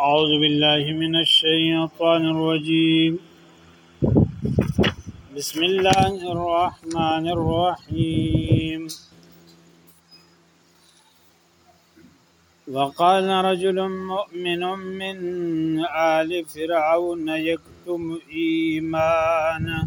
أعوذ بالله من الشيطان الرجيم بسم الله الرحمن الرحيم وقال رجل مؤمن من آل فرعون يكتم إيمانه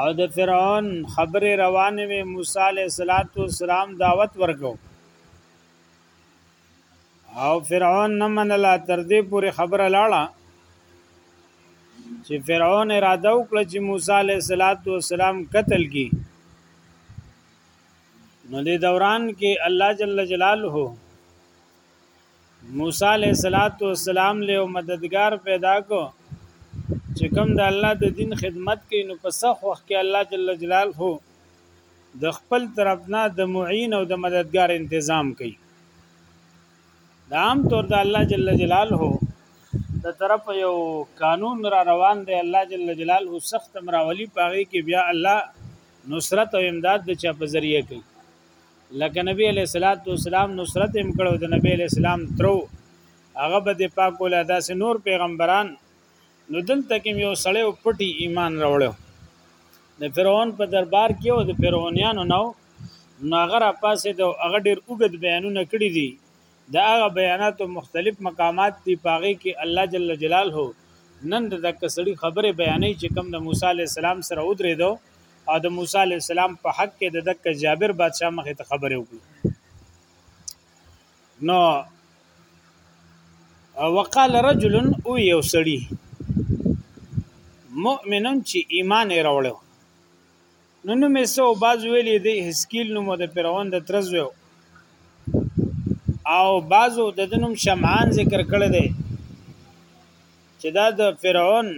او د فرعون خبره روانه وي موسی عليه السلام دعوت ورکو او فرعون نه منله تر دې پورې خبره لاړه چې فرعون اراده وکړه چې موسی عليه السلام قتل کړي نو دې دوران کې الله جل جلاله موسی علیه السلام له یو مددګار پیدا کو چې کوم د الله د دین خدمت کوي نو په سخت وخت کې الله جل جلاله هو د خپل طرف نه د معین او د مددګار تنظیم کوي دا عام طور د الله جل جلاله هو د طرف یو قانون را روان دی الله جل جلاله هو سخت مراولي پاغي کې بیا الله نصرت او امداد د چا په ذریعہ کوي لکه نبی علیہ الصلوۃ والسلام نصرت هم کړو د نبی علیہ السلام ترو هغه به د پاک ولا داس نور پیغمبران نو دلته کې یو سړی او پټي ایمان راوړو د فرعون په دربار کې او د فرعونانو نو نو هغه را پاسې د هغه ډیر اوږد بیانونه کړی دي دا هغه بیانات او مختلف مقامات دی پاغه کې الله جل جلاله نن د کسړي خبره بیانې چې کم د موسی علی السلام سره ودرېدو او د موسی علی السلام په حق کې د دک جابر بادشاہ مخې ته خبرې وکړي نو وقال رجل او یو سړی مؤمنون چې ایمان یې راوړو نو نو مې سو باز ویلې د حسکیل نو د فرعون د ترز ویو او بازو د دنوم شمعان ذکر کړی دی چې دا د فرعون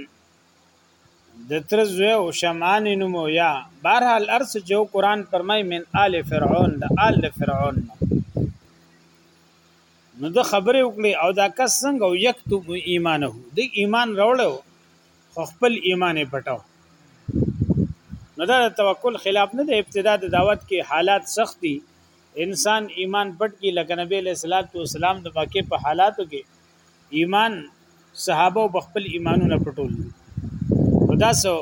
د تر زوی او شمعان نومو یا بهرحال ارس چې قرآن فرمای من آل فرعون د آل د فرعون نو د خبرې وکړي او دا کس څنګه او یکتب ایمانه د ایمان راوړو خو خپل ایمان پټاو نو دا توکل خلاف نه د ابتدا د دعوت کې حالات سختي انسان ایمان پټ کی لکه نبی له صلوات و سلام د مکه په حالاتو کې ایمان صحابه په خپل ایمانونه پټول نو دا سو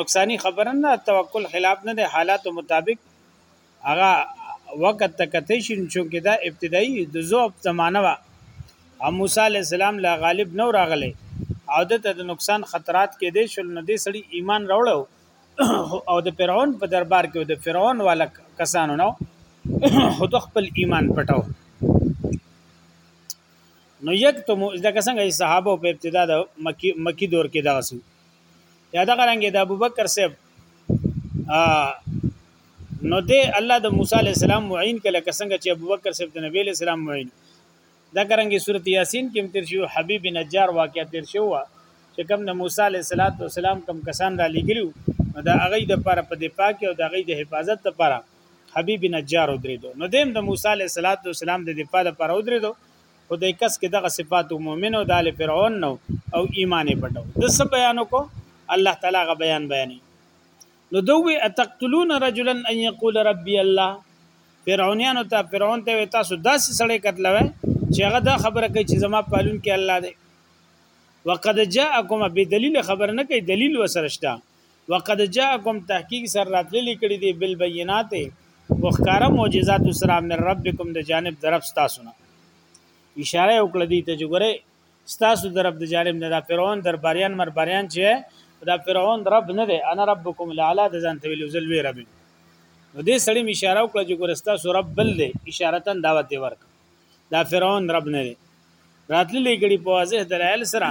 نقصانی خبره نه توکل خلاف نه د حالات مطابق هغه وخت ته کته شي چې دا ابتدایي د زوب زمانہ وا موسی علی السلام لا غالب نو راغله او د ته د نقصان خطرات کې دي شل نه دي سړي ایمان راوړو او د فرعون په دربار کې د فرعون والا کسانو نو خود خپل ایمان پټاو نو یک تم ځکه څنګه صحابه په ابتدا د مکی مکی دور کې دغه سو یا دغه رنګ د ابوبکر صاحب نو د الله د موسی علی السلام معین کله څنګه چې ابوبکر صاحب د نبی علی السلام معین دا کرانګي سورۃ یاسین کې تیر شو حبیب نجار واقعیا تیر شو چې کوم د موسی علی السلام کم کسان را لګلو دا هغه د پر په دفاع کې او د هغه د حفاظت لپاره حبیب نجار ودریدو نو دیم د موسی علیه السلام د دفاع لپاره ودریدو خو د کس کې دغه صفات مؤمنو د آل فرعون نو او ایمان پټو د څه بیان کو الله تعالی غ بیان بیانې نو دوی اتقتلون رجلا ان یقول ربي الله فرعونانو ته فرعون ته تاسو داسې سړی قتلوي چې هغه دا خبره کوي چې زما پالون کې الله دی وقد جاءکم بدلیل خبر نه کوي دلیل وسرشتہ وقد جاءکم تحقیق سر راتللی کړي دي بالبينات وخکار معجزات سره من ربکم د جانب درب تاسو نه اشاره وکړه دي ته جوړه تاسو درب د جانب نه دا فرعون درباریان مرباریان چې دا فرعون رب نه دی انا ربکم الاعلى د ځان تویل ذل وی رب نو دې سړی اشاره وکړه چې ګورستا سورب بل دی اشاره تن دعوت ورکړه دا فرعون رب نه دی راتلی لګړي په واضح دلایل سره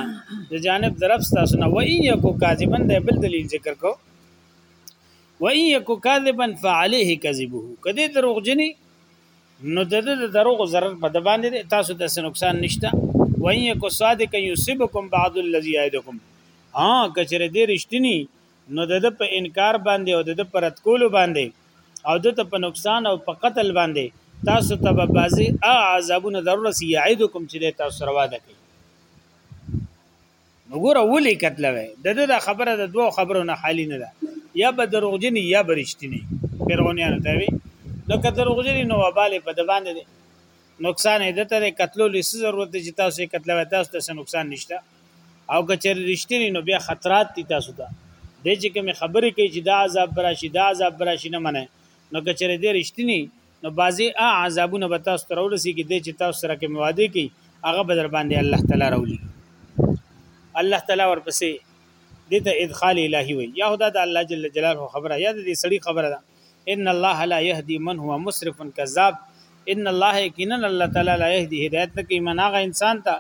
د جانب درف تاسو نه وای یکو کاذبا د بل دلیل ذکر کو وای یکو کاذبا فعليه کذبه کدی دروغ جنی نو د دروغ ضرر په د باندې تاسو ته نقصان نشته وای یکو صادق یصيبکم بعض الذي یعدکم ها کچره دې رښتینی نو د ده په انکار باندې او د ده په رد کولو باندې او د ته په نقصان او په قتل باندې تاسو ته به بعضی عذابونه ضرور سی یعیدکم چې د تاسو سره وعده کوي نو ګوره ولي کتل وي د دې د خبره د دوو خبرو نه خالی نه ده یا به دروغجنی یا برشتنی فرعونانو ته وي نو که دروغجنی نو وباله په د باندې نقصان دې ته قتلو لسی ضرورت چې تاسو قتل وي تاسو ته نقصان نشته او که چېرې رښتینی نو بیا خطرات دي تاسو ته د چې کوم خبرې کوي چې دا عذاب براشي دا عذاب براشي نه منه نو که چېرې دې رښتینی نو بعضې ا عذابونه به تاسو ته راورسېږي دی چې تاسو سره کوم وعده کوي هغه به در باندې الله تعالی راولي الله تعالی ورپسې دې ته ادخال الهي وي یا خدا د الله جل جلاله خبره یا د سړي خبره ده ان الله لا يهدي من هو مسرف كذاب ان الله يقينا الله تعالی لا يهدي هدایت نه کوي من هغه انسان ته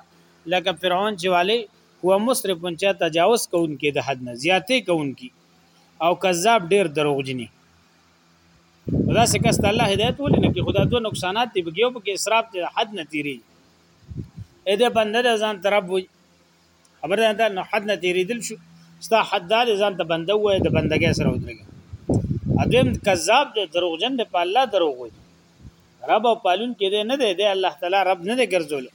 لکه فرعون چې والي هو مسرف چې تجاوز کوونکې د حد نه زیاتې کوونکې او کذاب ډیر دروغجنی خدا سے کس ته الله هدایت ولې نه کې خدا دوه نقصانات دی بګیو په کې اسراف ته حد نه تیری اې دې بنده د ځان ترب وي خبر ده نو حد نه تیری دل شو ستا حد دار ځان ته بنده وای د بندګۍ سره ودرګه ادم کذاب دی دروغجن دی په الله دروغ وي رب او پالون کې دی نه دی دی الله تعالی رب نه دی ګرځول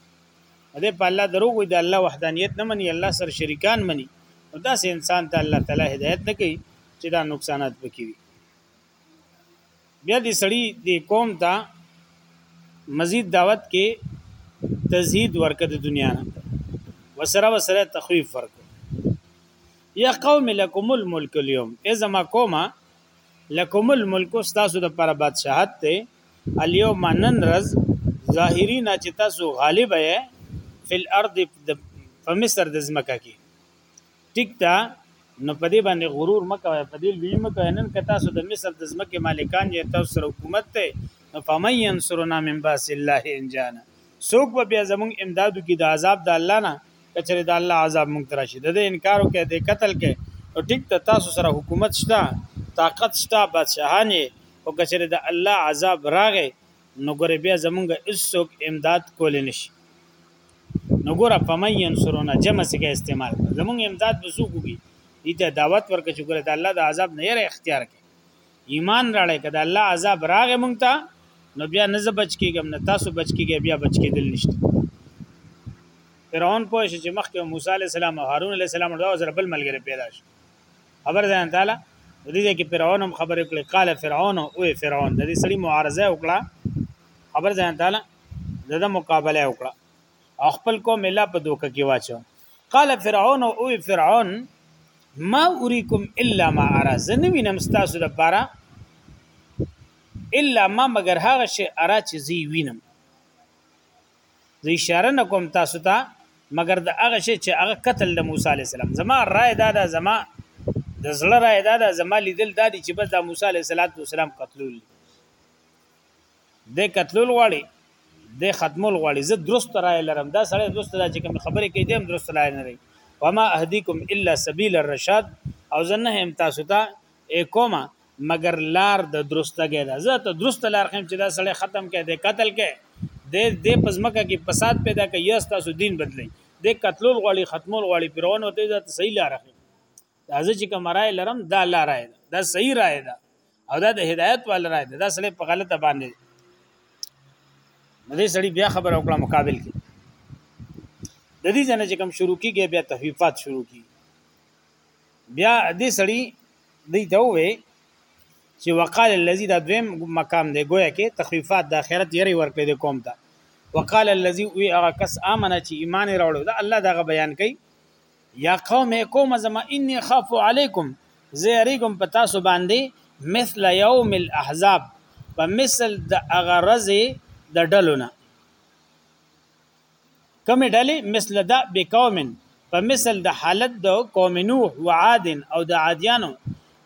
دې په الله دروغ وي د الله وحدانیت نه مني الله سره شریکان مني نو داسې انسان ته الله تعالی هدایت نه کوي چې دا نقصانات پکې وي بیا دې سړی دې قوم ته مزید دعوت کې تزهید ورکه د دنیا نه وسره وسره تخویف ورکه یا قوم لکم الملک اليوم ای زما قومه لکم الملک تاسو د پر بادشاہت ته اليوم نن رز ظاهرین چې تاسو غالب یې فل ارض په مصر د زمکه کې ټیک تا نو په دې باندې غرور مکوي په دې لوی مکوي نن که تاسو د مصر د زمکه مالکان یې تاسو سره حکومت ته نو فمن ينصرنا من باس الله انجانا څوک به بیا زمونږ امداد وکړي د عذاب د الله نه که چېرې د الله عذاب مونږ ته راشي د دې انکار وکړي د قتل کې نو ټیک ته تاسو سره حکومت شته طاقت شته بادشاهان یې او که چېرې د الله عذاب راغی نو ګوره بیا زمونږ هیڅوک امداد کولی نشي نو ګوره فمن ينصرنا جمع څخه استعمال زمونږ امداد به څوک وکړي دې ته دعوت ورکړي چې ګوره د الله د عذاب نه یې اختیار کړي ایمان راړی کده الله عذاب راغې مونږ ته نو بیا نه ز بچ کیږم نه تاسو بچ کیږئ بیا بچ کیدل نشته فرعون پوه شي چې مخکې موسی علی السلام او هارون علی السلام دا سره بل ملګری پیدا شي خبر ده تعالی دې کې فرعون هم خبرې کړې قال فرعون او فرعون د دې سړي معارضه وکړه خبر ده تعالی دغه مقابله وکړه او خپل قوم الله په دوکه کې واچو قال فرعون او فرعون ما اوریکم الا ما ارى زنه وینم تاسو د پاره الا ما مگر هغه شی ارا چې زی وینم زه اشاره نکوم تاسو ته مګر د هغه شی چې هغه قتل د موسی علی السلام زما رائے دا دا زما د زړه رائے دا دا زما لیدل دا دي چې بس د موسی علی السلام قتلول د قتلول غواړي د ختمول غواړي زه درست رائے لرم دا سړی درست دا چې کوم خبرې کوي دیم درست رائے نه لري وما اهدیکم الا سبیل الرشاد او زه نه هم تاسو ته کومه مگر لار د درستګه ده زه ته درست لار خم چې دا سړی ختم کړي د قتل کړي د د پزمکه کې فساد پیدا کوي یا تاسو دین بدلی د قتلول غواړي ختمول غواړي پیرون وته ذات صحیح لار خم دا زه چې کوم رائے لرم دا لا رائے ده دا صحیح رائے ده او دا د هدایت وال رائے ده دا سړی په غلطه باندې دې سړی بیا خبره وکړه مقابل کې د دې ځنه چې کوم شروع کیږي بیا تحفیفات شروع کی بیا دې سړی دې ته وې چې وقال الذي دا دویم مقام دی گویا کې تخفیفات د آخرت یری ورکړي د قوم ته وقال الذي وی هغه کس امنه چې ایمان راوړو دا الله دغه بیان کوي یا قوم هی قوم زما انی خاف علیکم زه یریګم په تاسو باندې مثل یوم الاحزاب په مثل د اغرزه د ډلونه کمی ډلې مثل دا بقوم په مثل د حالت د قوم نوح و عاد او د عادیانو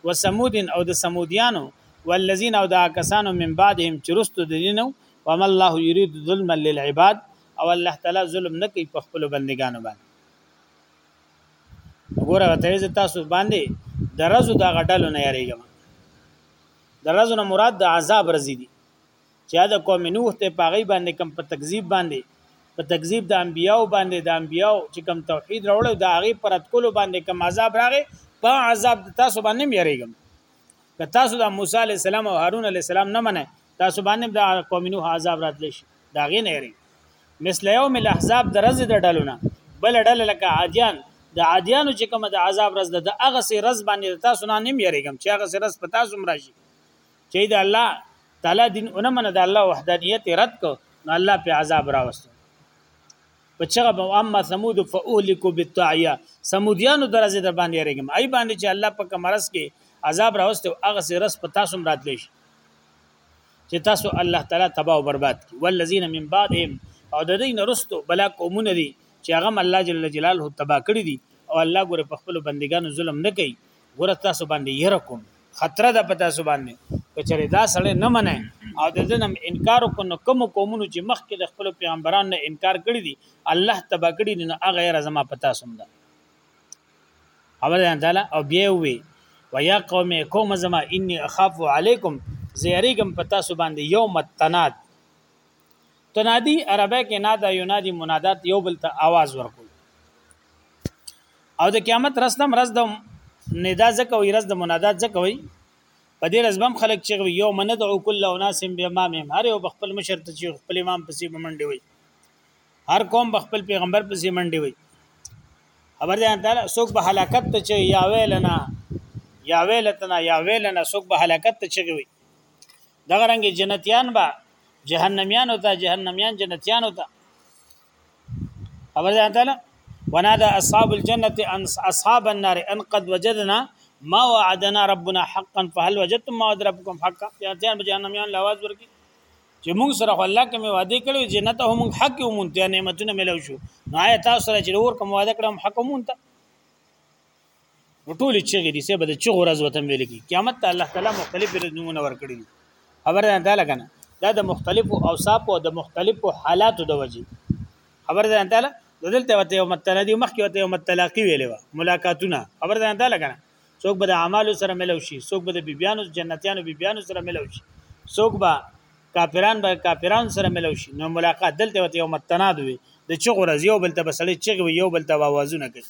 و سمود او د سمودیانو والذین او دا کسانو من بعدهم چرستو د دینو وما الله یرید ظلما للعباد او الله تعالی ظلم نه کوي په خپل بندگانو باندې وګوره ته زه تاسو باندې درزو دا غډلو نه یریږم درزو نه مراد د عذاب رزي دي چې دا قوم نوح ته پاغي باندې کم په تکذیب باندې په تکذیب د انبیاو باندې د انبیاو چې کم توحید راوړل دا هغه پرد کولو باندې کم عذاب راغی په عذاب تاسو باندې یریږم که تاسو د موسی علی السلام او هارون علی السلام نه منئ تاسو باندې د قوم نوح عذاب راتلی شي دا غي نه یری مثل یوم الاحزاب درز د ډلونه بل ډله لکه عادیان د عادیانو چې کوم د عذاب رز د هغه سي رز باندې تاسو نه نیم یریګم چې هغه سي رز په تاسو مراشي چې د الله تعالی دین اونمنه د الله وحدانیت رد کو نو الله په عذاب راوستو په چغه به اما ثمود فاهلكوا بالطاعيه ثمودیانو درځه در باندې رګم ای باندې چې الله په کمرس کې عذاب راوسته هغه سي رس په تاسو راتلی شي چې تاسو الله تعالی تباہ او برباد کی والذین من بعدهم او د دین رستو بلا قومونه دي چې هغه الله جل جلاله تباہ کړی دي او الله ګوره په خپل بندگانو ظلم نه کوي ګور تاسو باندې یې رکوم خطر ده پتا سو باندې کچره دا سړی نه منه او د دنم انکار کو نو کوم قومونو چې مخکې د خپل پیغمبرانو نه انکار کړی دی الله تبا کړی دی نو هغه را زما پتا سوم ده خبر ده تعالی او بیا وی ويا قوم قوم زما اني اخاف عليكم زيريګم پتا سو باندې يوم التناد تنادی عربی کې نادا ینادی منادات یو بل ته आवाज ورکول او د قیامت رسدم رز د ندا زکه وي رز د منادات زکه وي په دې رزبم خلک چې یو مند او کله اناس به امام هر یو خپل مشر ته چې خپل امام پسې منډي وي هر قوم خپل پیغمبر پسې منډي وي خبر ده تعالی څوک به هلاکت ته چې یا ویلنا یا ویلتنا یا ویلنا څوک به هلاکت ته چې وي دغه رنګ جنتیان به جهنميان او ته جهنميان جنتيان او ته خبر ده تعالی ونادى اصحاب الجنه ان اصحاب النار ان قد وجدنا ما وعدنا ربنا حقا فهل وجدتم ما وعد ربكم حقا جنتيان به جهنميان لاواز ورکی چې موږ سره الله کوم وعده کړو جنت هم حق او مونته نعمتونه ملو شو نو آیا تاسو سره چې ور کوم وعده کړم حق مونته نو ټول چغې دي سبا د چغو ورځ وتم ویل کی قیامت ته الله تعالی مختلف نمونه ورکړي دي خبره ده لګنه دا د مختلفو اوصاف او د مختلفو حالاتو د وجې خبره ده تعالی دلته وته یو متل دی مخکې وته یو متلاقی ویلې و ملاقاتونه خبره ده تعالی لګنه څوک به د اعمالو سره ملو شي څوک به د بیبيانو جنتیانو بیبيانو سره ملو شي څوک به کافران به کافرانو سره ملو شي نو ملاقات دلته وته یو متناد وي د چغور یو بل ته بسړي چغوي یو بل ته आवाजونه کوي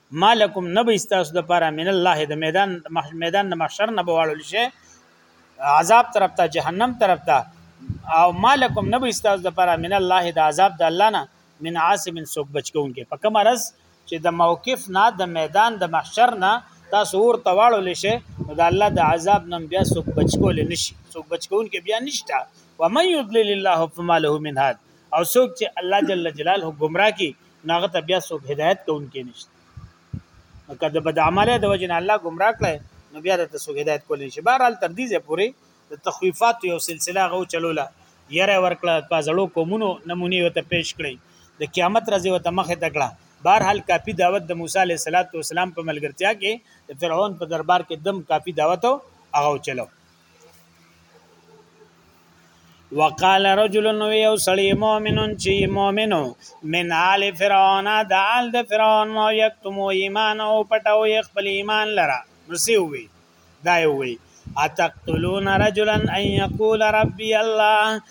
مالکم نبی استاسو د پاره من الله د میدان میدان د محشر نه بواړل شي عذاب طرف ته جهنم طرف ته او مالکم نبی استاسو د پاره من الله د عذاب د الله نه من عاصم سوک بچکون کې په کوم رز چې د موقف نه د میدان د محشر نه تاسو ور تواړو لشه نو د الله د عذاب نم بیا سوک بچکول نشي سوک بچکون کې بیا نشتا و من یضلل الله فما له من هاد او سوک چې الله جل جلاله گمراه کی نو هغه ته بیا څوک هدایت کوونکی نشته که د بد عمله د وجه نه الله گمراه کړي نو بیا د تاسو هدایت کول نشي بهرحال تر دې ځې پوري د تخویفات یو سلسله غو چلوله یره ورکړه په زړو قومونو نمونه وته پیش کړي د قیامت راځي وته مخه تکړه بهرحال کافی دعوت د موسی علیه السلام په ملګرتیا کې د فرعون په دربار کې دم کافی دعوت او هغه چلو وقال رجل نو یو سړی مؤمنون چې مؤمنو من آل فرعون د آل د فرعون مو یکتمو ایمان او پټو خپل ایمان لره نو سی وی دا وی اتقتلون رجلا ان یقول ربی الله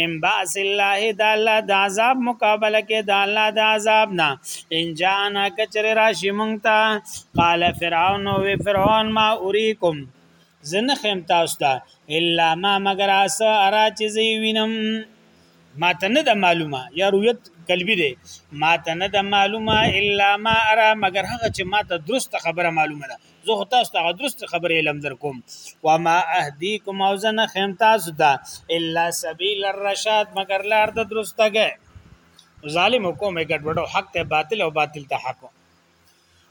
من باس الله د الله د عذاب مقابله کې د الله د عذاب نه ان جانا کچر راشي مونږ ته قال فرعون او فرعون ما اوريكم زنه خیم تاسو ته الا ما مگر اس ارا چې زی وینم ما ته نه د معلومه یا رؤیت قلبی دی ما ته نه د معلومه الا ما ارا مگر هغه چې ما ته درست خبره معلومه ده زه خو تاسو ته درست خبرې علم در کوم وما اهدیکم او زه نه خیم تاسو ته الا سبیل الرشاد مگر لار د درستګه ظالم حکومت ګډوډو حق ته باطل او باطل ته حق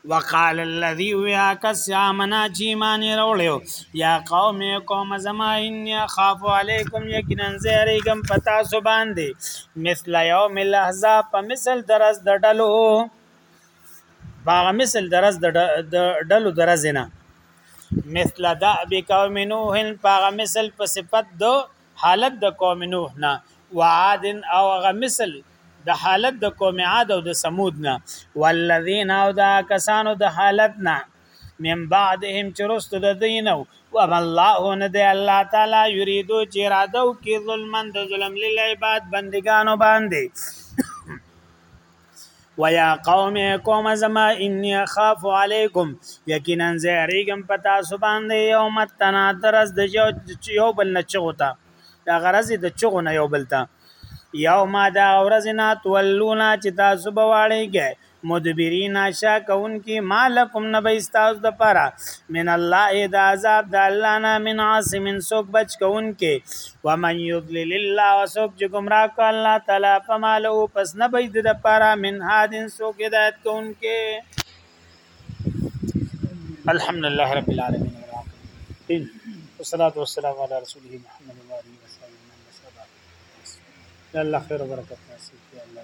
وقال الذي ويا کس امنا چی مان وروړو یا قوم قوم زما ان خاف علیکم یقینا زهریګم پتا سو باندې مثل یوم الاحزاب په مثل درز د ډلو باغ مثل درز د ډلو درز نه مثل دعب قوم نوح باغ مثل په صفت د حالت د قوم نوح نه وعاد او غ مثل د حالت د قوم عاد او د سمود نه والذین او دا کسانو د حالت نه من بعدهم چرست د دینو وما الله نه دی الله تعالی یریدو چې اراده او کې ظلمن د ظلم للعباد بندگانو باندې ويا قوم قوم زما اني اخاف عليكم یقینا زهریګم پتا سو باندې یوم تنا درز د یو بل نه چغوتا دا غرض د چغو نه یو بل ته یوم دا ورځ نه تولونا چې تاسو بواړیږئ مدبرین شا کون کی مالکم نبی استاز د پاره من الله د عذاب د الله نه من عاصم سوک بچ کون کی ومن یضلل الله وسوک چې گمراه کو الله تعالی فما له پس نه بيد د پاره من هادن سوک هدایت کوونکې الحمدلله رب العالمین والصلاه والسلام علی رسوله محمد و علیه وسلم الله خیر و برکت نصیب کړي الله